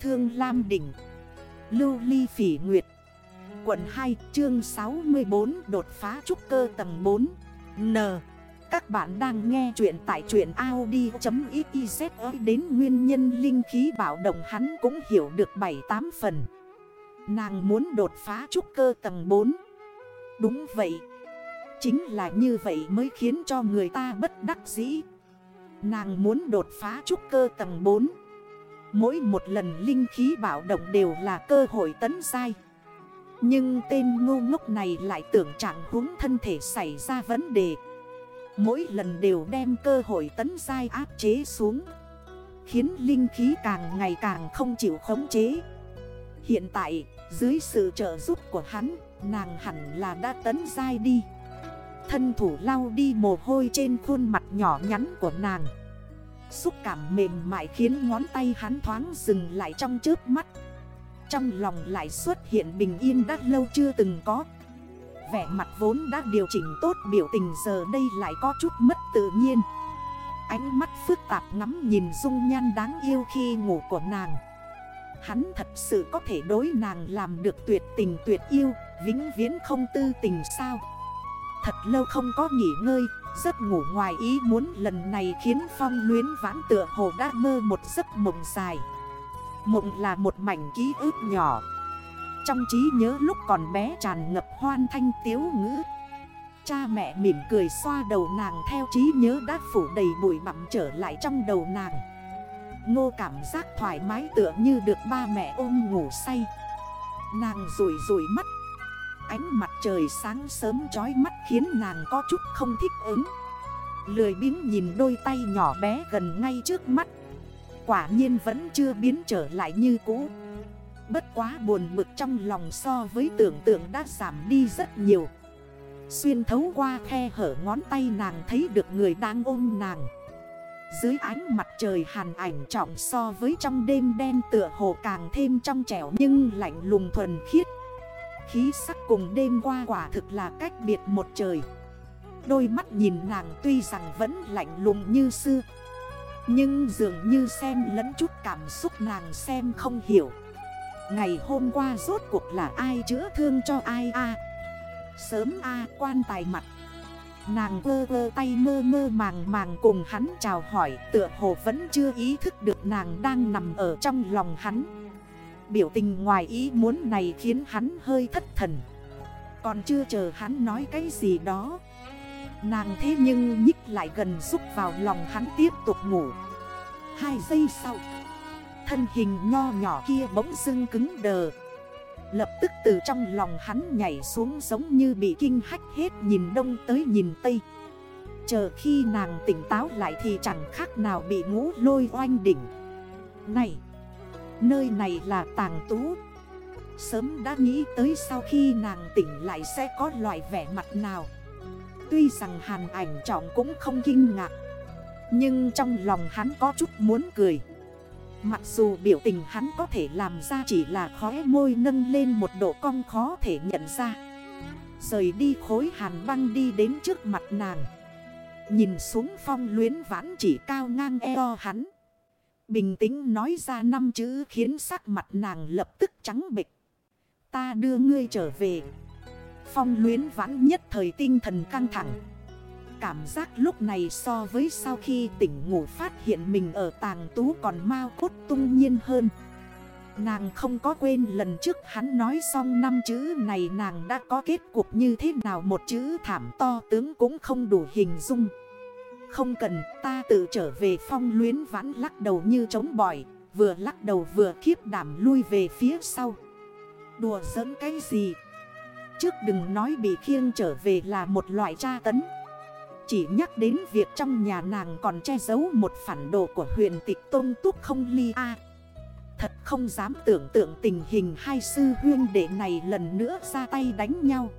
Thương Lam Đỉnh. Lưu Ly Phỉ Nguyệt. Quận 2 chương 64 đột phá trúc cơ tầng 4 N. Các bạn đang nghe chuyện tại truyện Audi.xyz đến nguyên nhân linh khí bảo động hắn cũng hiểu được 7-8 phần. Nàng muốn đột phá trúc cơ tầng 4 Đúng vậy. Chính là như vậy mới khiến cho người ta bất đắc dĩ. Nàng muốn đột phá trúc cơ tầng 4 Mỗi một lần linh khí bảo động đều là cơ hội tấn sai Nhưng tên ngu ngốc này lại tưởng trạng huống thân thể xảy ra vấn đề. Mỗi lần đều đem cơ hội tấn sai áp chế xuống, Khiến linh khí càng ngày càng không chịu khống chế. Hiện tại, dưới sự trợ giúp của hắn, Nàng hẳn là đã tấn sai đi. Thân thủ lau đi mồ hôi trên khuôn mặt nhỏ nhắn của nàng. Xúc cảm mềm mại khiến ngón tay hắn thoáng dừng lại trong trước mắt. Trong lòng lại xuất hiện bình yên đã lâu chưa từng có. Vẻ mặt vốn đã điều chỉnh tốt biểu tình giờ đây lại có chút mất tự nhiên. Ánh mắt phức tạp ngắm nhìn dung nhan đáng yêu khi ngủ của nàng. Hắn thật sự có thể đối nàng làm được tuyệt tình tuyệt yêu, Vĩnh viễn không tư tình sao? Thật lâu không có nghỉ ngơi Giấc ngủ ngoài ý muốn lần này khiến phong luyến vãn tựa hồ đã mơ một giấc mộng dài. Mộng là một mảnh ký ức nhỏ. Trong trí nhớ lúc còn bé tràn ngập hoan thanh tiếu ngữ. Cha mẹ mỉm cười xoa đầu nàng theo trí nhớ đã phủ đầy bụi bặm trở lại trong đầu nàng. Ngô cảm giác thoải mái tựa như được ba mẹ ôm ngủ say. Nàng rủi rủi mắt. Ánh mặt trời sáng sớm chói mắt khiến nàng có chút không thích ứng. Lười biến nhìn đôi tay nhỏ bé gần ngay trước mắt. Quả nhiên vẫn chưa biến trở lại như cũ. Bất quá buồn bực trong lòng so với tưởng tượng đã giảm đi rất nhiều. Xuyên thấu qua khe hở ngón tay nàng thấy được người đang ôm nàng. Dưới ánh mặt trời hàn ảnh trọng so với trong đêm đen tựa hồ càng thêm trong trẻo nhưng lạnh lùng thuần khiết. Khí sắc cùng đêm qua quả thực là cách biệt một trời. Đôi mắt nhìn nàng tuy rằng vẫn lạnh lùng như xưa, Nhưng dường như xem lẫn chút cảm xúc nàng xem không hiểu. Ngày hôm qua rốt cuộc là ai chữa thương cho ai a? Sớm a, quan tài mặt. Nàng vơ vơ tay mơ mơ màng màng cùng hắn chào hỏi, Tựa hồ vẫn chưa ý thức được nàng đang nằm ở trong lòng hắn. Biểu tình ngoài ý muốn này khiến hắn hơi thất thần. Còn chưa chờ hắn nói cái gì đó, Nàng thế nhưng nhích lại gần xúc vào lòng hắn tiếp tục ngủ. Hai giây sau, Thân hình nho nhỏ kia bỗng dưng cứng đờ. Lập tức từ trong lòng hắn nhảy xuống giống như bị kinh hách hết nhìn đông tới nhìn tây. Chờ khi nàng tỉnh táo lại thì chẳng khác nào bị ngũ lôi oanh đỉnh. Này Nơi này là tàng tú. Sớm đã nghĩ tới sau khi nàng tỉnh lại sẽ có loại vẻ mặt nào. Tuy rằng hàn ảnh trọng cũng không kinh ngạc, Nhưng trong lòng hắn có chút muốn cười. Mặc dù biểu tình hắn có thể làm ra chỉ là khóe môi nâng lên một độ cong khó thể nhận ra. Rời đi khối hàn băng đi đến trước mặt nàng. Nhìn xuống phong luyến vãn chỉ cao ngang eo hắn. Bình tĩnh nói ra năm chữ khiến sắc mặt nàng lập tức trắng bịch. Ta đưa ngươi trở về. Phong luyến vãn nhất thời tinh thần căng thẳng. Cảm giác lúc này so với sau khi tỉnh ngủ phát hiện mình ở tàng tú còn mau cốt tung nhiên hơn. Nàng không có quên lần trước hắn nói xong năm chữ này nàng đã có kết cục như thế nào, một chữ thảm to tướng cũng không đủ hình dung. Không cần, ta tự trở về phong luyến vãn lắc đầu như trống bỏi, Vừa lắc đầu vừa khiếp đảm lui về phía sau. Đùa giỡn cái gì? Trước đừng nói bị khiêng trở về là một loại tra tấn. Chỉ nhắc đến việc trong nhà nàng còn che giấu một phản đồ của huyền tịch tôn túc không ly a. Thật không dám tưởng tượng tình hình hai sư huyên đệ này lần nữa ra tay đánh nhau.